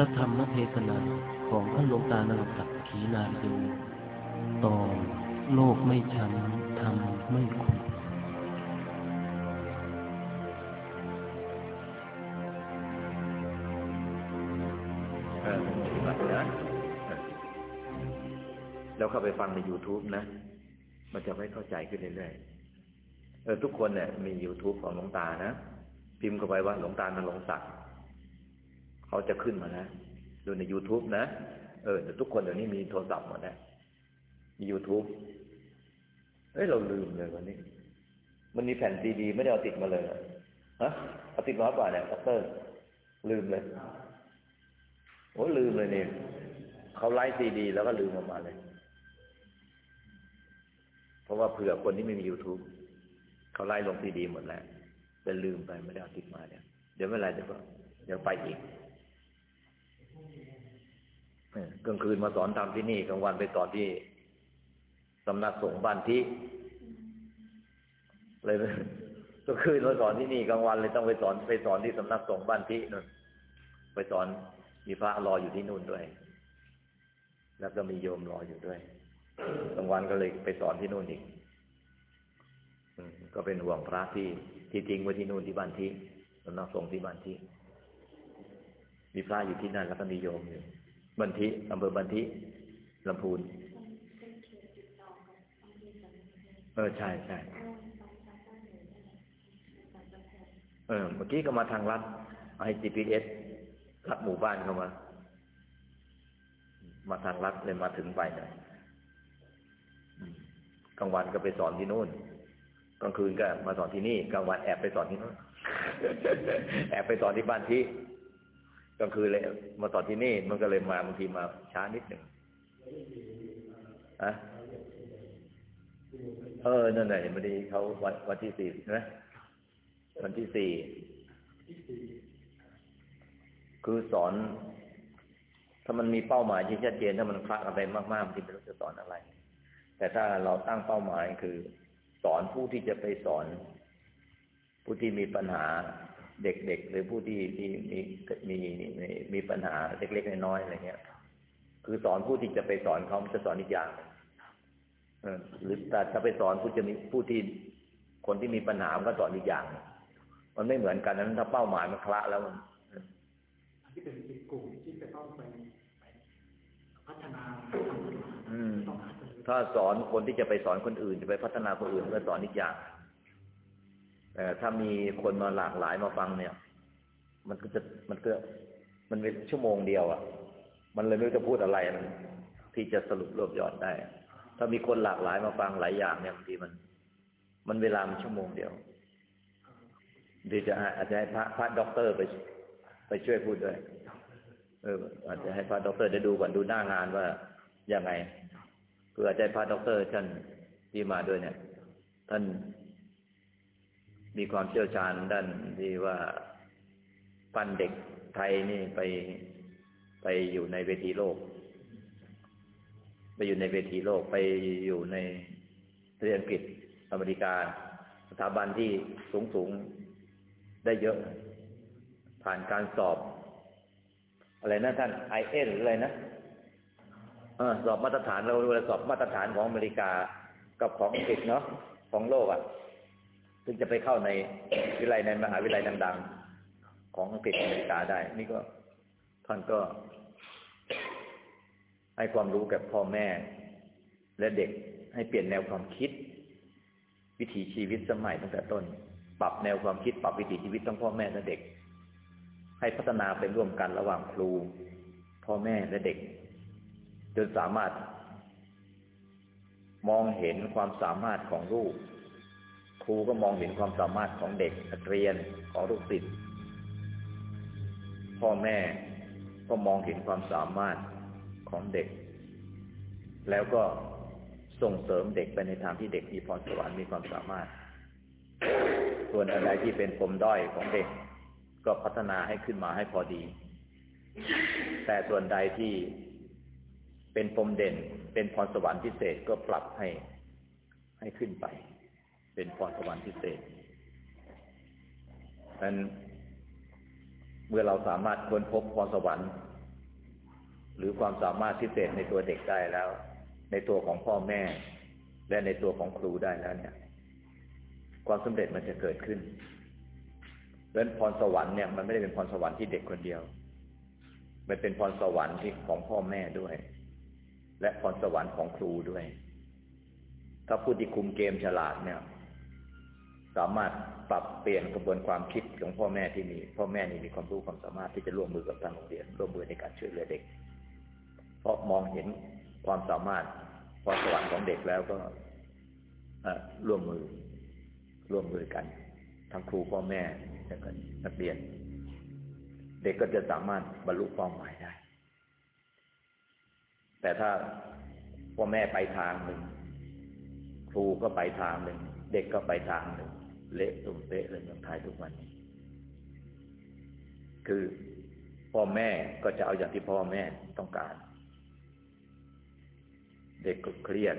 พระธรรมเทศนาของท่านหลวงตานรศักดิ์ขีนารีโยตอนโลกไม่ช้ำธรรมไม่ขุ่นแล้วเข้าไปฟังใน YouTube นะ มันจะไม่เข้าใจขึ้นเรื่อยๆเออทุกคนเนี่ยมี YouTube ของหลวงตานะ พิมพ์เข้าไปว่าหลวงตาณรงค์ศักดิ์ เขาจะขึ้นมานะ ดูใน YouTube นะ เออแต่ทุกคนเดี๋ยวนี้มีโทรศัพท์หมดนะ มี YouTube เอ้ยเราลืมเลยวันนี้ มันมีแผ่นซีดี ไม่ได้เอาติดมาเลยฮะเอาติดมาป่ะเนี่ยคัตเตอร์ ลืมเลยโอ้ลืมเลยเนี่ยเขา write ซีดี แล้วก็ลืมออกมาเลย เพราะว่าเผื่อคนที่ไม่มี YouTube เขาไล่ลงซีดีหมดแล้วแต่ลืมไปไม่ได้เอาติดมาเนี่ยเดี๋ยวไม่เป็นไรเดี๋ยวก็เดี๋ยวไปอีก กลางคืนมาสอนทำที่นี่กลางวันไปสอนที่สำนักสงฆ์บ้านที่เลยกลางคืนมาสอนที่นี่กลางวันเลยต้องไปสอนไปสอนที่สำนักสงฆ์บ้านที่นู่นไปสอนมีพระรออยู่ที่นู่นด้วย แล้วก็มีโยมรออยู่ด้วยกลางวันก็เลยไปสอนที่นู่นอีกก็เป็นห่วงพระที่ที่ทิ้งไว้ที่นู่นที่บ้านที่สำนักสงฆ์ที่บ้านที่ มีพระอยู่ที่นั่นแล้วก็มีโยมอยู่ บันทิอำเภอบันทิลำพูนเออใช่ใช่เออ เมื่อกี้ก็มาทางรัฐเอาให้ GPS รัฐหมู่บ้านเข้ามา มาทางรัฐเลยมาถึงไปหน่อยกลางวันก็ไปสอนที่นู่นกลางคืนก็มาสอนที่นี่กลางวันแอบไปสอนที่นู่นแอบไปสอนที่บ้านที่ กลางคืนเลย มาสอนที่นี่มันก็เลยมาบางทีมาช้านิดหนึ่งอะเออนั่นแหละเห็นพอดีเขาวันวันที่สี่นะวันที่สี่คือสอน ถ้ามันมีเป้าหมายที่ชัดเจนถ้ามันคละกันไปมากๆบางทีไม่รู้จะสอนอะไร แต่ถ้าเราตั้งเป้าหมายคือ สอนผู้ที่จะไปสอน ผู้ที่มีปัญหา เด็กๆ หรือผู้ที่ที่มีมีมีมีปัญหาเล็กๆน้อยๆอะไรเงี้ย คือสอนผู้ที่จะไปสอนเขาจะสอนอีกอย่างเออหรือแต่ถ้าไปสอนผู้จะมีผู้ที่คนที่มีปัญหามันก็สอนอีกอย่าง มันไม่เหมือนกันนั้นถ้าเป้าหมายมันคละแล้วมันที่เป็นกลุ่มที่จะต้องไปพัฒนาอืมต้องหาตัวถ้าสอนคนที่จะไปสอนคนอื่น จะไปพัฒนาคนอื่นก็สอนอีกอย่างแต่ ถ้ามีคนมาหลากหลายมาฟังเนี่ย มันก็จะมันก็มันเป็นชั่วโมงเดียวอะ มันเลยไม่รู้จะพูดอะไรมันที่จะสรุปรวบยอดได้ ถ้ามีคนหลากหลายมาฟังหลายอย่างเนี่ยบางทีมัน มันเวลามันชั่วโมงเดียวดีจะอาจจะให้พระพระด็อกเตอร์ไป ไปช่วยพูดด้วย เออ อาจจะให้พระด็อกเตอร์ได้ดูก่อนดูหน้างานว่ายังไงคืออาจจะพระด็อกเตอร์ท่านที่มาด้วยเนี่ย ท่าน มีความเชี่ยวชาญด้านที่ว่าปั้นเด็กไทยนี่ไปไปอยู่ในเวทีโลก ไปอยู่ในเวทีโลกไปอยู่ในประเทศอังกฤษอเมริกา สถาบันที่สูงสูงๆได้เยอะ ผ่านการสอบ อะไรนะท่านไอเอหรืออะไรนะอสอบมาตรฐานเราเราสอบมาตรฐานของอเมริกากับของอังกฤษเนาะของโลกอะ ซึ่งจะไปเข้าในวิทยาลัยในมหาวิทยาลัยดังๆของอังกฤษอเมริกาได้ นี่ก็ท่านก็ให้ความรู้กับพ่อแม่ และเด็กให้เปลี่ยนแนวความคิด วิถีชีวิตสมัยตั้งแต่ต้น ปรับแนวความคิด ปรับวิถีชีวิตทั้งพ่อแม่และเด็ก ให้พัฒนาเป็นร่วมกันระหว่างครู พ่อแม่และเด็ก จนสามารถ มองเห็นความสามารถของลูก รูก็มองเห็นความสามารถของเด็กนักเรียนของลูกศิษย์พ่อแม่ก็มองเห็นความสามารถของเด็ก แล้วก็ส่งเสริมเด็กไปในทางที่เด็กมีพรสวรรค์มีความสามารถ ส่วนอะไรที่เป็นปมด้อยของเด็ก ก็พัฒนาให้ขึ้นมาให้พอดี แต่ส่วนใดที่เป็นปมเด่น เป็นพรสวรรค์พิเศษก็ปรับให้ให้ขึ้นไป เป็นพรสวรรค์พิเศษนั้นเมื่อเราสามารถค้นพบพรสวรรค์ หรือความสามารถพิเศษในตัวเด็กได้แล้ว ในตัวของพ่อแม่ และในตัวของครูได้แล้วเนี่ย ความสำเร็จมันจะเกิดขึ้นเพราะฉะนั้นพรสวรรค์เนี่ยมันไม่ได้เป็นพรสวรรค์ที่เด็กคนเดียว มันเป็นพรสวรรค์ที่ของพ่อแม่ด้วย และพรสวรรค์ของครูด้วย ถ้าผู้ที่คุมเกมฉลาดเนี่ย สามารถปรับเปลี่ยนกระบวนความคิดของพ่อแม่ที่มีพ่อแม่นี่มีความรู้ความสามารถที่จะร่วมมือกับทางโรงเรียนร่วมมือในการช่วยเหลือเด็ก เพราะมองเห็นความสามารถพรสวรรค์ของเด็กแล้วก็ร่วมมือร่วมมือกันทั้งครูพ่อแม่และก็นักเรียน เด็กก็จะสามารถบรรลุเป้าหมายได้ แต่ถ้าพ่อแม่ไปทางหนึ่งครูก็ไปทางหนึ่งเด็กก็ไปทางหนึ่ง เละตุ่มเป๊ะเลยเมืองไทยทุกวันนี้คือพ่อแม่ก็จะเอาอย่างที่พ่อแม่ต้องการ เด็กก็เครียด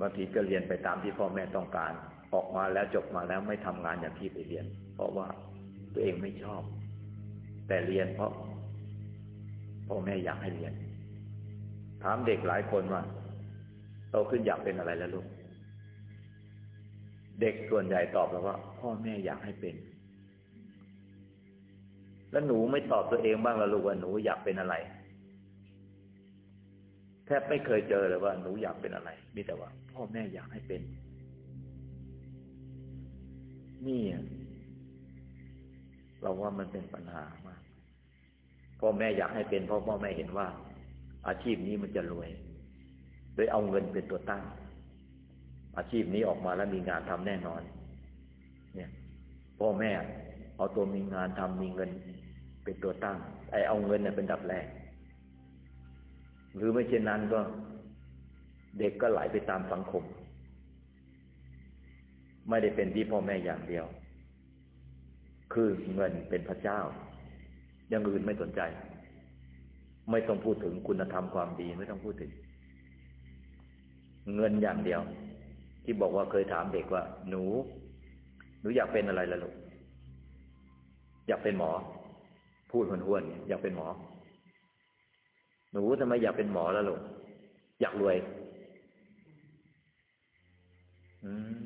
บางทีก็เรียนไปตามที่พ่อแม่ต้องการ ออกมาแล้วจบมาแล้วไม่ทำงานอย่างที่ไปเรียน เพราะว่าตัวเองไม่ชอบ แต่เรียนเพราะพ่อแม่อยากให้เรียน ถามเด็กหลายคนว่าโตขึ้นอยากเป็นอะไรแล้วลูก เด็กส่วนใหญ่ตอบแล้วว่า พ่อแม่อยากให้เป็น แล้วหนูไม่ตอบตัวเองบ้างละลูกว่าหนูอยากเป็นอะไร แทบไม่เคยเจอเลยว่าหนูอยากเป็นอะไร มีแต่ว่า พ่อแม่อยากให้เป็น นี่เราว่ามันเป็นปัญหามาก พ่อแม่อยากให้เป็นเพราะพ่อแม่เห็นว่า อาชีพนี้มันจะรวย โดยเอาเงินเป็นตัวตั้ง อาชีพนี้ออกมาแล้วมีงานทำแน่นอน เนี่ยพ่อแม่เอาตัวมีงานทำมีเงิน เป็นตัวตั้ง ไอเอาเงินเนี่ยเป็นดับแรก หรือไม่เช่นนั้นก็ เด็กก็ไหลไปตามสังคม ไม่ได้เป็นที่พ่อแม่อย่างเดียว คือเงินเป็นพระเจ้าอย่างอื่นไม่สนใจ ไม่ต้องพูดถึงคุณธรรมความดีไม่ต้องพูดถึง เงินอย่างเดียว ที่บอกว่าเคยถามเด็กว่า หนู หนูอยากเป็นอะไรล่ะลูกอยากเป็นหมอ พูดห้วนๆอยากเป็นหมอ หนูทำไมอยากเป็นหมอล้วลูกอยากรวย อืม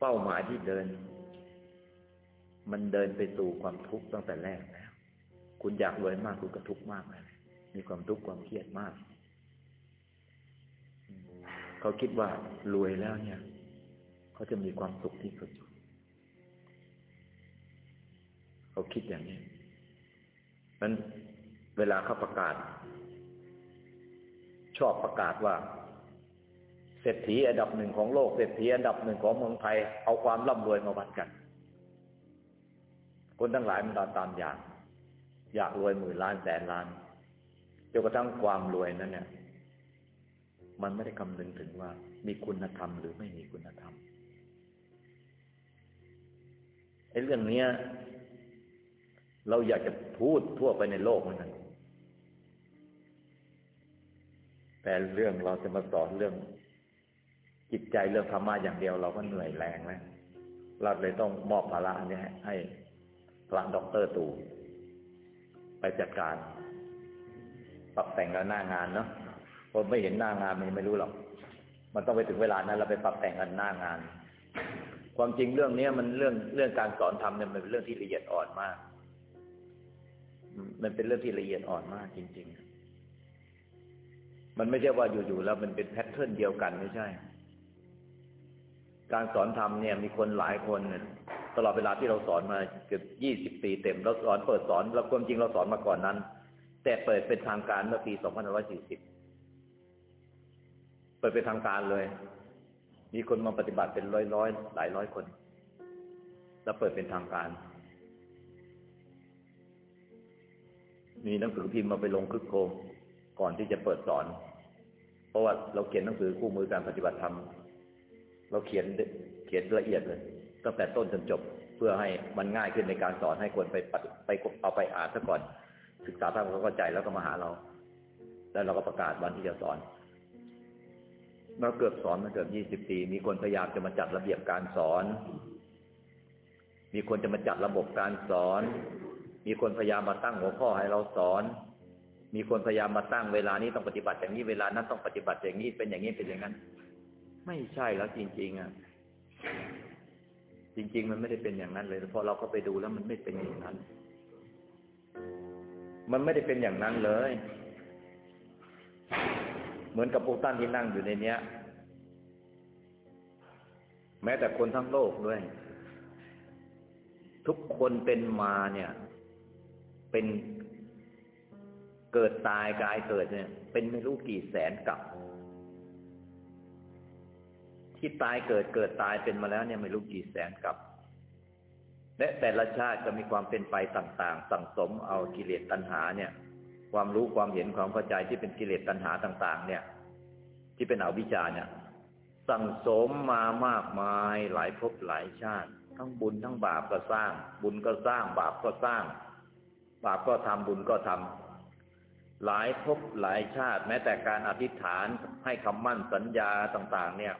เป้าหมายที่เดิน มันเดินไปสู่ความทุกข์ตั้งแต่แรกแล้วคุณอยากรวยมากคุณก็ทุกข์มากเลยมีความทุกข์ความเครียดมาก เขาคิดว่ารวยแล้วเนี่ย เขาจะมีความสุขที่สุด เขาคิดอย่างนี้นั้นเวลาเขาประกาศ ชอบประกาศว่าเศรษฐีอันดับหนึ่งของโลกเศรษฐีอันดับหนึ่งของเมืองไทย เอาความร่ำรวยมาวัดกัน คนทั้งหลายมันตามตามอยาก อยากรวยหมื่นล้านแสนล้านจนกระทั่งความรวยนั้นเนี่ย มันไม่ได้คำนึงถึงว่า มีคุณธรรมหรือไม่มีคุณธรรมไอ้เรื่องเนี้ย เราอยากจะพูดทั่วไปในโลกเหมือนกันแต่เรื่องเราจะมาสอนเรื่อง จิตใจเรื่องธรรมะอย่างเดียว เราก็เหนื่อยแรงแล้วเราเลยต้องมอบภาระนี้ให้พระด็อกเตอร์ตู่ไปจัดการ ปรับแต่งกับหน้างานเนาะ คนไม่เห็นหน้างานมันไม่รู้หรอก มันต้องไปถึงเวลานั้นเราไปปรับแต่งกันหน้างาน ความจริงเรื่องนี้มันเรื่องเรื่องการสอนทำเนี่ยมันเป็นเรื่องที่ละเอียดอ่อนมาก มันเป็นเรื่องที่ละเอียดอ่อนมากจริง ๆ มันไม่ใช่ว่าอยู่ๆแล้วมันเป็นแพทเทิร์นเดียวกันไม่ใช่ การสอนทำเนี่ย มีคนหลายคนเนี่ยตลอดเวลาที่เราสอนมาเกือบยี่สิบปีเต็มเราสอนเปิดสอนเราความจริงเราสอนมาก่อนนั้น แต่เปิดเป็นทางการเมื่อปีสองพันร้อยสี่สิบ เปิดเป็นทางการเลย มีคนมาปฏิบัติเป็นร้อยร้อยหลายร้อยคน แล้วเปิดเป็นทางการ มีหนังสือพิมพ์มาไปลงคึกโคมก่อนที่จะเปิดสอน เพราะว่าเราเขียนหนังสือคู่มือการปฏิบัติธรรม เราเขียนเขียนละเอียดเลยตั้งแต่ต้นจนจบเพื่อให้มันง่ายขึ้นในการสอนให้คนไปไปเอาไปอ่านซะก่อน ศึกษาทำความเข้าใจแล้วก็มาหาเรา แล้วเราก็ประกาศวันที่จะสอน เราเกือบสอนมาเกือบยี่สิบปี มีคนพยายามจะมาจัดระเบียบการสอน มีคนจะมาจัดระบบการสอน มีคนพยายามมาตั้งหัวข้อให้เราสอน มีคนพยายามมาตั้งเวลานี้ต้องปฏิบัติอย่างนี้เวลานั้นต้องปฏิบัติอย่างนี้เป็นอย่างนี้เป็นอย่างนั้น ไม่ใช่แล้วจริง ๆอะจริง ๆ มันไม่ได้เป็นอย่างนั้นเลยพอเราก็ไปดูแล้วมันไม่เป็นอย่างนั้น มันไม่ได้เป็นอย่างนั้นเลย เหมือนกับพวกท่านที่นั่งอยู่ในเนี้ย แม้แต่คนทั้งโลกด้วย ทุกคนเป็นมาเนี่ย เป็นเกิดตายกายเกิดเนี่ย เป็นไม่รู้กี่แสนกับ ที่ตายเกิดเกิดตายเป็นมาแล้วเนี่ยไม่รู้กี่แสนกับและแต่ละชาติก็มีความเป็นไปต่าง ๆ สั่งสมเอากิเลสตัณหาเนี่ย ความรู้ความเห็นความเข้าใจที่เป็นกิเลสตัณหาต่าง ๆ เนี่ย ที่เป็นอวิชชาเนี่ย สั่งสมมามากมายหลายภพหลายชาติ ทั้งบุญทั้งบาปก็สร้าง บุญก็สร้าง บาปก็สร้าง บาปก็ทำบุญก็ทำหลายภพหลายชาติ แม้แต่การอธิษฐานให้คำมั่นสัญญาต่าง ๆ เนี่ย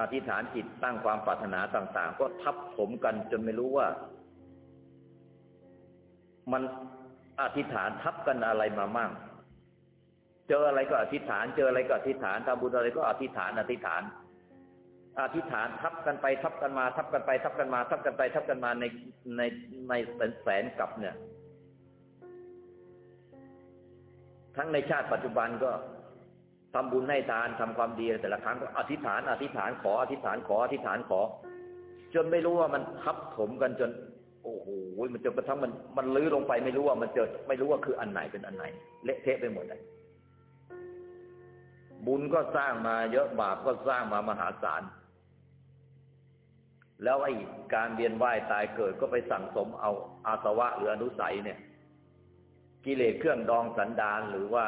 อธิษฐานจิตตั้งความปรารถนาต่าง ๆ ก็ทับถมกันจนไม่รู้ว่า มันอธิษฐานทับกันอะไรมามั่งเจออะไรก็อธิษฐาน เจออะไรก็อธิษฐานทำบุญอะไรก็อธิษฐาน อธิษฐาน อธิษฐานทับกันไปทับกันมา ทับกันไป ทับกันมา ทับกันไป ทับกันมาในในในแสนกับเนี่ย ทั้งในชาติปัจจุบันก็ทำบุญให้ทานทำความดีแต่ละครั้งก็อธิษฐาน อธิษฐานขออธิษฐานขออธิษฐานขอ จนไม่รู้ว่ามันทับถมกันจน อ้โหมันจนกระทั่งมันมันลื้อลงไปไม่รู้ว่ามันเจอไม่รู้ว่าคืออันไหนเป็นอันไหน เละเทะไปหมดเลยบุญก็สร้างมาเยอะบาปก็สร้างมามหาศาลแล้วไอ้การเวียนว่ายตายเกิดก็ไปสั่งสมเอาอาสวะหรืออนุสัยเนี่ย กิเลสเครื่องดองสันดานหรือว่า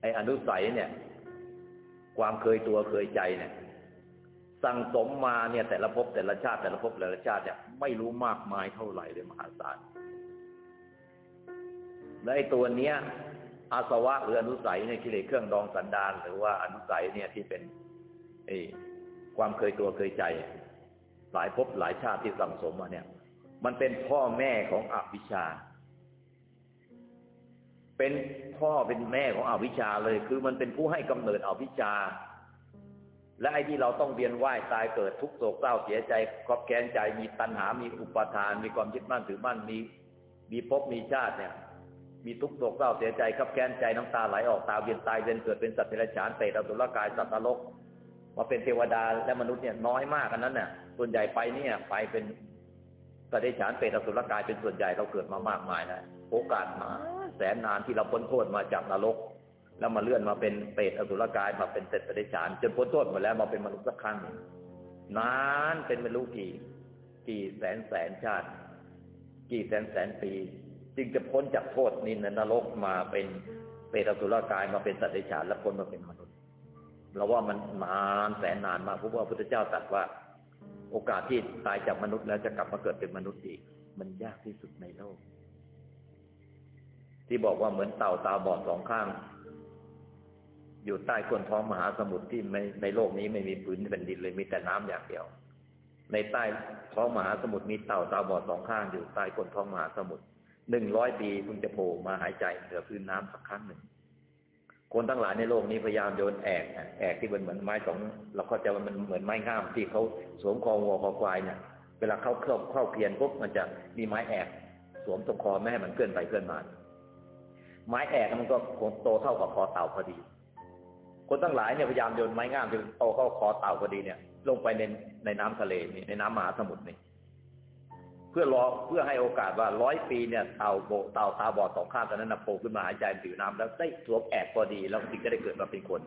ไอ้อนุสัยเนี่ย ความเคยตัวเคยใจเนี่ย สั่งสมมาเนี่ยแต่ละภพแต่ละชาติแต่ละภพแต่ละชาติเนี่ยไม่รู้มากมายเท่าไหร่เลยมหาศาลและไอ้ตัวเนี้ย อาสวะหรืออนุสัยในกิเลสเครื่องดองสันดานหรือว่าอนุสัยเนี่ยที่เป็นไอ้ความเคยตัวเคยใจ หลายภพหลายชาติที่สั่งสมมาเนี่ย มันเป็นพ่อแม่ของอวิชชา เป็นพ่อเป็นแม่ของอวิชชาเลย คือมันเป็นผู้ให้กำเนิดอวิชชา และไอ้ที่เราต้องเวียนว่ายตายเกิดทุกโศกเศร้าเสียใจกอบแค้นใจมีตัณหา มีอุปทาน มีความยึดมั่นถือมั่นมีมีภพมีชาติเนี่ย มีทุกโศกเศร้าเสียใจขับแค้นใจน้ำตาไหลออกตาเวียนตายเวียนเกิดเป็นสัตว์เดรัจฉานเปรตอสุรกายสัตว์นรกมาเป็นเทวดาและมนุษย์เนี่ยน้อยมากกันนั้นเนี่ยส่วนใหญ่ไปเนี่ยไปเป็นสัตว์เดรัจฉานเปรตอสุรกายเป็นส่วนใหญ่เราเกิดมามากมายแล้วโอกาสมาแสนนานที่เราพ้นโทษมาจากนรก แล้วมาเลื่อนมาเป็นเปรตอสุรกายมาเป็นเศรษเดรัจฉานจนพ้นโทษหมดแล้วมาเป็นมนุษย์สักครั้งนานเป็นไม่รู้กี่ กี่แสนแสนชาติ กี่แสนแสนปี จึงจะพ้นจากโทษนินนรกมาเป็นเปรตอสุรกายมาเป็นสัตว์เดรัจฉานและพ้นมาเป็นมนุษย์ เราว่ามันนานแสนนานมากเพราะว่าพระพุทธเจ้าตรัสว่า โอกาสที่ตายจากมนุษย์แล้วจะกลับมาเกิดเป็นมนุษย์อีก มันยากที่สุดในโลก ที่บอกว่าเหมือนเต่าตาบอดสองข้าง อยู่ใต้ก้นท้องมหาสมุทรที่ในในโลกนี้ไม่มีพื้นแผ่นดินเลยมีแต่น้ำอย่างเดียว ในใต้ท้องมหาสมุทรมีเต่าตาบอดสองข้างอยู่ใต้ก้นท้องมหาสมุทรหนึ่งร้อยปีคุณจะโผล่มาหายใจเหนือพื้นน้ำสักครั้งหนึ่ง คนทั้งหลายในโลกนี้พยายามโยนแอกแอกที่มันเหมือนไม้สองเราเข้าใจว่ามันเหมือนไม้ง่ามที่เขาสวมคอวัวคอควายเนี่ยเวลาเข้าเข้าเข้าเพียนปุ๊บมันจะมีไม้แอกสวมตรงคอไม่ให้มันเคลื่อนไปเคลื่อนมาไม้แอกมันก็โตเท่ากับคอเต่าพอดี คนทั้งหลายเนี่ยพยายามโยนไม้งามจนโตเข้าคอเต่าพอดีเนี่ย ลงไปในในน้ำทะเลนี่ในน้ำมหาสมุทรนี่เพื่อรอเพื่อให้โอกาสว่าร้อยปีเนี่ยเต่าโบเต่าตาบอดสองข้างตอนนั้นนะโผล่ขึ้นมาหายใจผิวน้ำแล้วได้สวมแอกพอดีแล้วจึงจะได้เกิดมาเป็นคน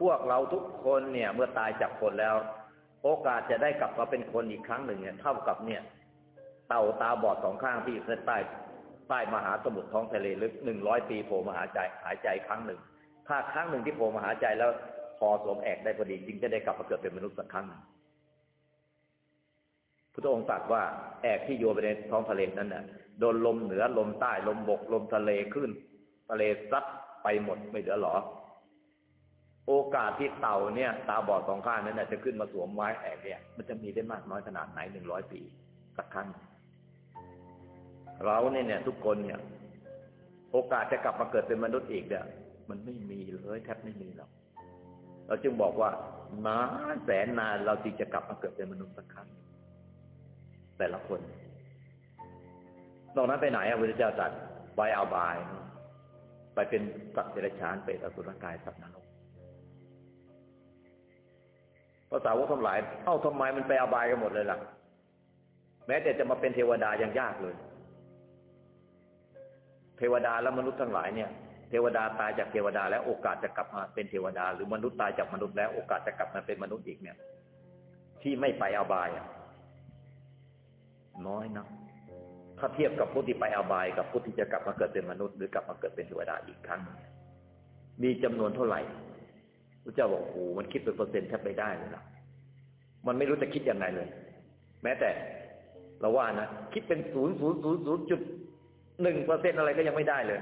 พวกเราทุกคนเนี่ย เมื่อตายจากคนแล้ว โอกาสจะได้กลับมาเป็นคนอีกครั้งหนึ่งเนี่ย เท่ากับเนี่ย เต่าตาบอดสองข้างที่อยู่ใต้ใต้มหาสมุทรท้องทะเลลึกหนึ่งร้อยปีโผล่มาหายใจหายใจครั้งหนึ่ง ถ้าครั้งหนึ่งที่โผล่มาหาใจแล้วพอสวมแอกได้พอดีจึงจะได้กลับมาเกิดเป็นมนุษย์สักครั้งพุทธองค์ตรัสว่าแอกที่โยไปในท้องทะเลนั้นน่ะโดนลมเหนือลมใต้ลมบกลมทะเลขึ้นทะเลซัดไปหมดไม่เหลือหรอ โอกาสที่เต่าเนี่ย ตาบอดสองข้างนั้นจะขึ้นมาสวมไม้แอกเนี่ย มันจะมีได้มากน้อยขนาดไหนหนึ่งร้อยปีสักครั้ง เราเนี่ยเนี่ยทุกคนเนี่ย โอกาสจะกลับมาเกิดเป็นมนุษย์อีกเนี่ย มันไม่มีเลยแทบไม่มีหรอกเราจึงบอกว่านานแสนนานเราจึงจะกลับมาเกิดเป็นมนุษย์สักครั้งแต่ละคนนอกนั้นไปไหนอะพระเจ้าตรัสไปเอาบาย ไปเป็นสัตว์เดรัจฉานเป็นอสุรกายสัตว์นรกภาษาวกทั้งหลาย เอ้าทำไมมันไปอบายกันหมดเลยล่ะ แม้แต่จะมาเป็นเทวดายังยากเลย เทวดาและมนุษย์ทั้งหลายเนี่ย เทวดาตายจากเทวดาแล้วโอกาสจะกลับมาเป็นเทวดา หรือมนุษย์ตายจากมนุษย์แล้วโอกาสจะกลับมาเป็นมนุษย์อีกเนี่ย ที่ไม่ไปอบายน้อยนะถ้าเทียบกับผู้ที่ไปอบาย กับผู้ที่จะกลับมาเกิดเป็นมนุษย์ หรือกลับมาเกิดเป็นเทวดาอีกครั้ง มีจำนวนเท่าไหร่พระเจ้าบอกโอ้มันคิดเป็นเปอร์เซ็นต์แทบไม่ได้เลยนะมันไม่รู้จะคิดยังไงเลย แม้แต่เราว่านะคิดเป็นศูนย์ศูนย์ศูนย์ศูนย์จุดหนึ่งเปอร์เซ็นอะไรก็ยังไม่ได้เลย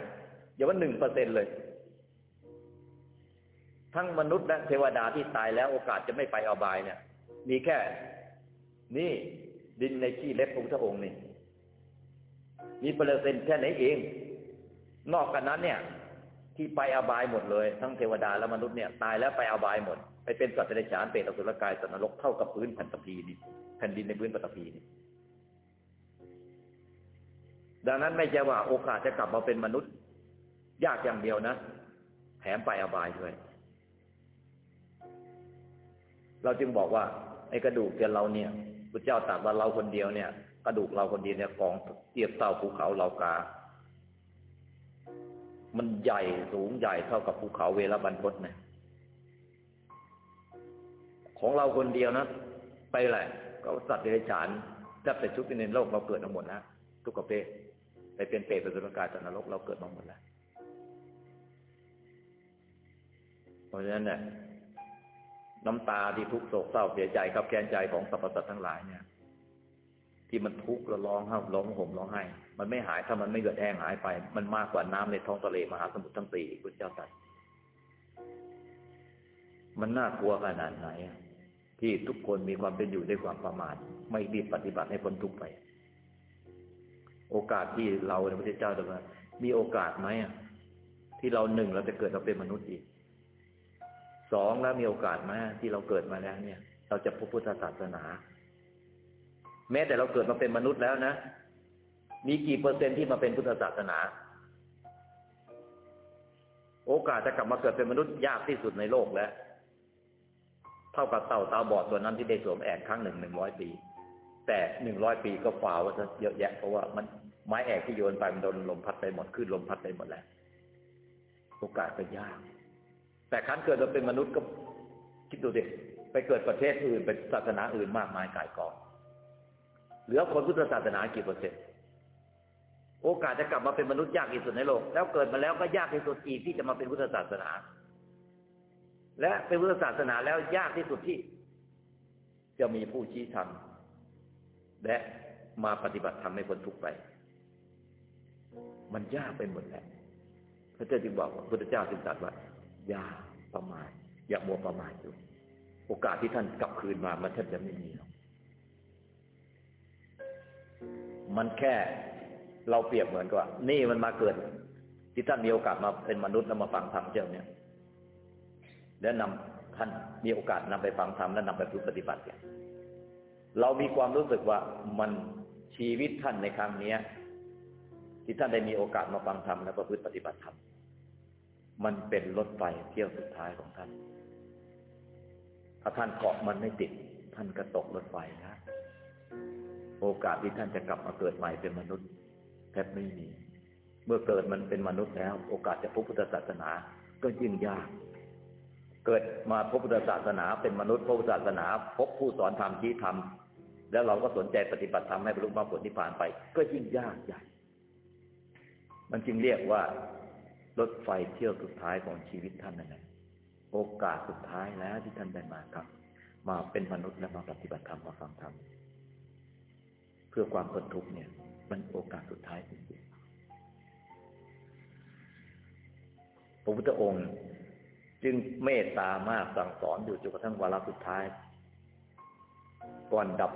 อย่าว่าหนึ่งเปอร์เซ็นเลย ทั้งมนุษย์และเทวดาที่ตายแล้วโอกาสจะไม่ไปอบายเนี่ย มีแค่ นี่ดินในขี้เล็บพระพุทธองค์นี่ มีเปอร์เซ็นต์แค่ไหนเอง นอกกันนั้นเนี่ย ที่ไปอบายหมดเลย ทั้งเทวดาและมนุษย์เนี่ย ตายแล้วไปอบายหมด ไปเป็นสัตว์เดรัจฉานเป็นอสุรกายสัตว์นรกเท่ากับพื้นแผ่นตะพีนี่แผ่นดินในพื้นปฐพีนี่ดังนั้นไม่ใช่ว่าโอกาสจะกลับมาเป็นมนุษย์ ยากอย่างเดียวนะแถมไปอบายด้วย เราจึงบอกว่าไอ้กระดูกเกเราเนี่ยพระเจ้าตรัสว่าเราคนเดียวเนี่ย กระดูกเราคนเดียวเนี่ยกองเทียบเท่าภูเขาเหล่ากา มันใหญ่สูงใหญ่เท่ากับภูเขาเวลบันพศนะของเราคนเดียวนะไปแหละก็สัตว์เดรัจฉานถ้าเป็นชุดในโลกเราเกิดมาหมดแล้วทุกประเภทไปเป็นเปรตเป็นสุรกายตนรกเราเกิดมาหมดแล้ว เพราะฉะนั้นเนี่ยน้ำตาที่ทุกโศกเศร้าเสียใจกับแกนใจของสรรพสัตว์ทั้งหลายเนี่ย ที่มันทุกข์แล้วร้องห้ร้องห่มร้องไห้ มันไม่หายถ้ามันไม่เกิดแห้งหายไป มันมากกว่าน้ำในท้องทะเลมหาสมุทรทั้งสี่พุทธเจ้าตรัสมันน่ากลัวขนาดไหนที่ทุกคนมีความเป็นอยู่ด้วยความประมาทไม่รีบปฏิบัติให้พ้นทุกข์ไป โอกาสที่เราในพระเจ้าจะว่ามีโอกาสไหมที่เราหนึ่งเราจะเกิดมาเป็นมนุษย์อีก สองแล้วมีโอกาสไหมที่เราเกิดมาแล้วเนี่ย เราจะพบพุทธศาสนา แม้แต่เราเกิดมาเป็นมนุษย์แล้วนะ มีกี่เปอร์เซ็นที่มาเป็นพุทธศาสนา โอกาสจะกลับมาเกิดเป็นมนุษย์ยากที่สุดในโลกแล้ว เท่ากับเต่าตาบอดตัวนั้นที่ได้สวมแอกครั้งหนึ่งหนึ่งร้อยปี แต่หนึ่งร้อยปีก็ฝ่าว่าจะเยอะแยะเพราะว่ามันไม้แอกที่โยนไปมันโดนลมพัดไปหมดขึ้นลมพัดไปหมดแล้ว โอกาสเป็นยาก แต่ครั้นเกิดมาเป็นมนุษย์ก็คิดดูดิไปเกิดประเทศอื่นเป็นศาสนาอื่นมากมายกายกองเหลือคนพุทธศาสนากี่เปอร์เซ็นต์โอกาสจะกลับมาเป็นมนุษย์ยากที่สุดในโลก แล้วเกิดมาแล้วก็ยากที่สุดอีกที่จะมาเป็นพุทธศาสนา และเป็นพุทธศาสนาแล้วยากที่สุดที่ จะมีผู้ชี้ทำและมาปฏิบัติทำให้คนทุกข์ไป มันยากไปหมดแหละพระเจ้าจึงบอกว่าพระเจ้าจึงตรัสว่า อย่าประมาทอย่ามัวประมาทอยู่ โอกาสที่ท่านกลับคืนมามันแทบจะไม่มีหรอกมันแค่เราเปรียบเหมือนกับนี่มันมาเกิด ที่ท่านมีโอกาสมาเป็นมนุษย์แล้วมาฟังธรรมเจ้าเนี่ยแล้วนำท่านมีโอกาสนำไปฟังธรรมและนำไปปฏิบัติเนี่ยเรามีความรู้สึกว่ามันชีวิตท่านในครั้งเนี้ยที่ท่านได้มีโอกาสมาฟังธรรมและประพฤติปฏิบัติธรรม มันเป็นรถไฟเที่ยวสุดท้ายของท่าน ถ้าท่านเกาะมันไม่ติด ท่านก็ตกรถไฟนะ โอกาสที่ท่านจะกลับมาเกิดใหม่เป็นมนุษย์แทบไม่มี เมื่อเกิดมันเป็นมนุษย์แล้ว โอกาสจะพบพุทธศาสนา ก็ยิ่งยาก เกิดมาพบพุทธศาสนา เป็นมนุษย์พบพุทธศาสนา พบผู้สอนธรรมชี้ธรรมแล้วเราก็สนใจปฏิบัติธรรมให้บรรลุมรรคผลนิพพานไป ก็ยิ่งยากใหญ่ มันจึงเรียกว่า รถไฟเที่ยวสุดท้ายของชีวิตท่านนั่นแหละโอกาสสุดท้ายแล้วที่ท่านได้มาครับ มาเป็นมนุษย์และมาปฏิบัติธรรมมาฟังธรรมเพื่อความพ้นทุกข์เนี่ย มันโอกาสสุดท้ายจริงๆพระพุทธองค์ จึงเมตตามากสั่งสอนอยู่จนกระทั่งวาระสุดท้าย ก่อนดับ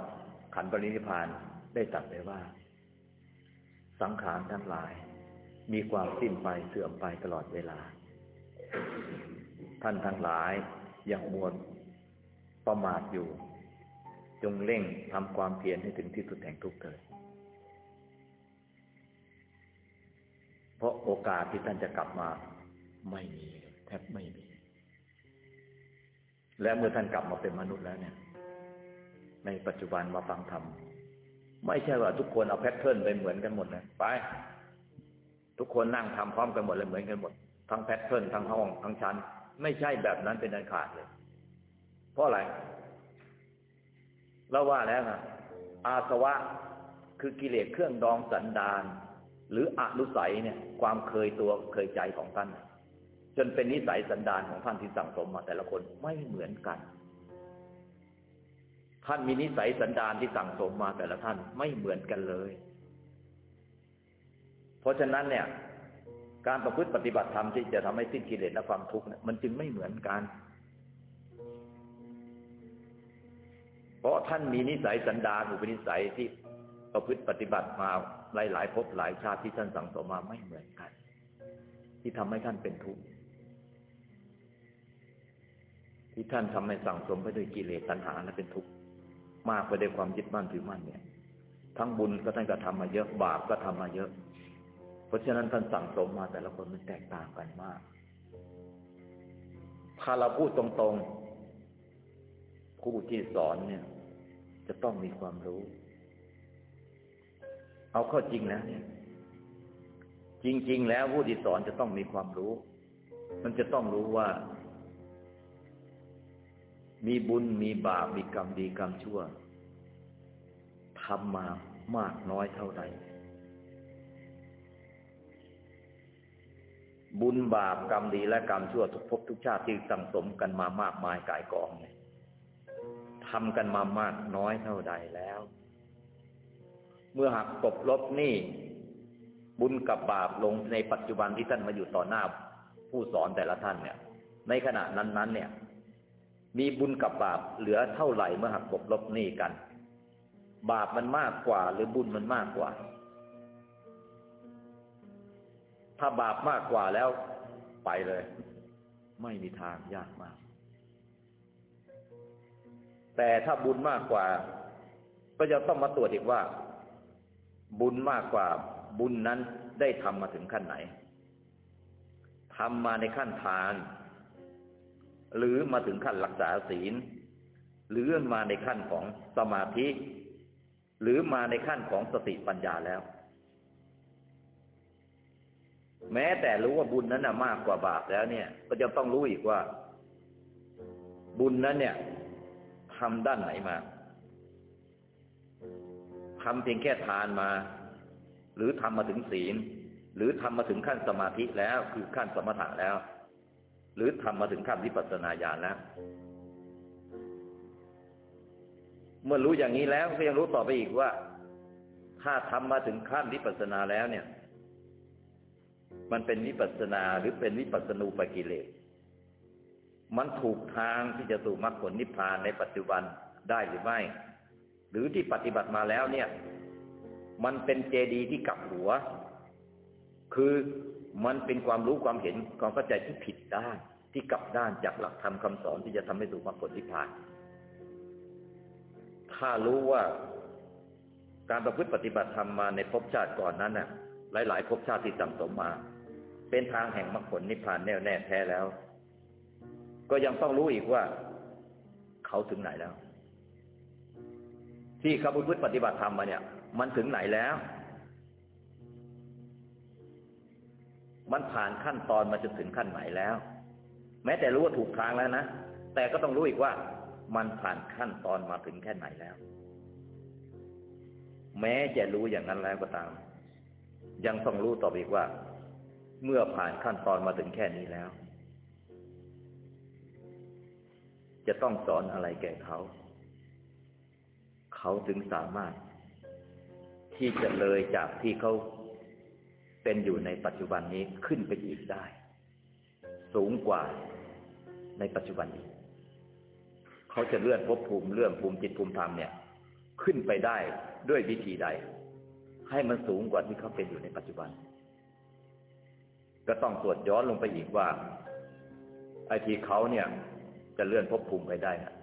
ขันปรินิพานได้ตรัสไว้ว่าสสังขารทั้งหลาย มีความสิ้นไปเสื่อมไปตลอดเวลา ท่านทั้งหลายอย่างมวลประมาทอยู่ จงเร่งทำความเพียรให้ถึงที่สุดแห่งทุกข์เถิดเพราะโอกาสที่ท่านจะกลับมาไม่มีแทบไม่มี และเมื่อท่านกลับมาเป็นมนุษย์แล้วเนี่ย ในปัจจุบันมาฟังธรรมไม่ใช่ว่าทุกคนเอา pattern ไปเหมือนกันหมดนะไป ทุกคนนั่งทำพร้อมกันหมดเลยเหมือนกันหมด ทั้ง pattern ทั้งห้องทั้งชั้น ไม่ใช่แบบนั้นเป็นอันขาดเลย เพราะอะไรเราว่าแล้วนะอาสวะคือกิเลสเครื่องดองสันดานหรืออนุสัยเนี่ย ความเคยตัวเคยใจของท่านจนเป็นนิสัยสันดานของท่านที่สั่งสมมาแต่ละคนไม่เหมือนกัน ท่านมีนิสัยสันดานที่สั่งสมมาแต่ละท่านไม่เหมือนกันเลย เพราะฉะนั้นเนี่ย การประพฤติปฏิบัติธรรมที่จะทำให้สิ้นกิเลสและความทุกข์เนี่ยมันจึงไม่เหมือนกัน เพราะท่านมีนิสัยสันดานอุปนิสัยที่ประพฤติปฏิบัติมาหลายหลายภพหลายชาติที่ท่านสั่งสมมาไม่เหมือนกัน ที่ทำให้ท่านเป็นทุกข์ที่ท่านทำให้สั่งสมไปด้วยกิเลสตัณหาและเป็นทุกข์มากไปด้วยความยึดมั่นถือมั่นเนี่ย ทั้งบุญก็ท่านก็ทำมาเยอะบาปก็ทำมาเยอะ เพราะฉะนั้นท่านสั่งสมมาแต่ละคนมันแตกต่างกันมาก ถ้าเราพูดตรงๆผู้ที่สอนเนี่ย จะต้องมีความรู้ เอาเข้าจริงนะเนี่ย จริง ๆ แล้วผู้ที่สอนจะต้องมีความรู้ มันจะต้องรู้ว่า มีบุญมีบาปมีกรรมดีกรรมชั่วทำมามากน้อยเท่าใด บุญบาปกรรมดีและกรรมชั่วทุกภพทุกชาติที่สั่งสมกันมามากมายกายกองเนี่ยทำกันมามากน้อยเท่าใดแล้ว เมื่อหักกบลบหนี้บุญกับบาปลงในปัจจุบันที่ท่านมาอยู่ต่อหน้าผู้สอนแต่ละท่านเนี่ย ในขณะนั้นๆเนี่ย มีบุญกับบาปเหลือเท่าไหร่เมื่อหักกบลบหนี้กัน บาปมันมากกว่า หรือบุญมันมากกว่า ถ้าบาปมากกว่าแล้ว ไปเลย ไม่มีทางยากมาก แต่ถ้าบุญมากกว่า ก็จะต้องมาตรวจอีกว่า บุญมากกว่า บุญนั้นได้ทำมาถึงขั้นไหนทำมาในขั้นทาน หรือมาถึงขั้นรักษาศีล หรือมาในขั้นของสมาธิ หรือมาในขั้นของสติปัญญาแล้ว แม้แต่รู้ว่าบุญนั้นนะมากกว่าบาปแล้วเนี่ย ก็จะต้องรู้อีกว่า บุญนั้นเนี่ยทำด้านไหนมาทำเพียงแค่ทานมา หรือทำมาถึงศีล หรือทำมาถึงขั้นสมาธิแล้ว คือขั้นสมถะแล้ว หรือทำมาถึงขั้นวิปัสสนาญาณแล้วเมื่อรู้อย่างนี้แล้วก็ยังรู้ต่อไปอีกว่า ถ้าทำมาถึงขั้นวิปัสสนาแล้วเนี่ย มันเป็นวิปัสนาหรือเป็นวิปัสนูปกิเลส มันถูกทางที่จะสู่มรรคผลนิพพานในปัจจุบันได้หรือไม่ หรือที่ปฏิบัติมาแล้วเนี่ย มันเป็นเจดีย์ที่กลับหัว คือมันเป็นความรู้ความเห็นความเข้าใจที่ผิดด้านที่กลับด้านจากหลักธรรมคาสอนที่จะทำให้สู่มรรคผลนิพพาน ถ้ารู้ว่าการประพฤติปฏิบัติธรรมมาในภพชาติก่อนนั้นน่ะ หลายๆภพชาติที่สั่งสมมา เป็นทางแห่งมรรคผลนิพพานแน่วแน่แท้แล้ว ก็ยังต้องรู้อีกว่า เขาถึงไหนแล้ว ที่เขาประพฤติปฏิบัติธรรมมาเนี่ย มันถึงไหนแล้ว มันผ่านขั้นตอนมาจนถึงขั้นไหนแล้ว แม้แต่รู้ว่าถูกทางแล้วนะแต่ก็ต้องรู้อีกว่ามันผ่านขั้นตอนมาถึงแค่ไหนแล้ว แม้จะรู้อย่างนั้นแล้วก็ตาม ยังต้องรู้ต่ออีกว่า เมื่อผ่านขั้นตอนมาถึงแค่นี้แล้ว จะต้องสอนอะไรแก่เขา เขาถึงสามารถ ที่จะเลยจากที่เขาเป็นอยู่ในปัจจุบันนี้ขึ้นไปอีกได้ สูงกว่าในปัจจุบันนี้ เขาจะเลื่อนภพภูมิเลื่อนภูมิจิตภูมิธรรมเนี่ย ขึ้นไปได้ด้วยวิธีใด ให้มันสูงกว่าที่เขาเป็นอยู่ในปัจจุบัน ก็ต้องตรวจย้อนลงไปอีกว่า ไอ้ที่เขาเนี่ย จะเลื่อนภพภูมิไปได้นะ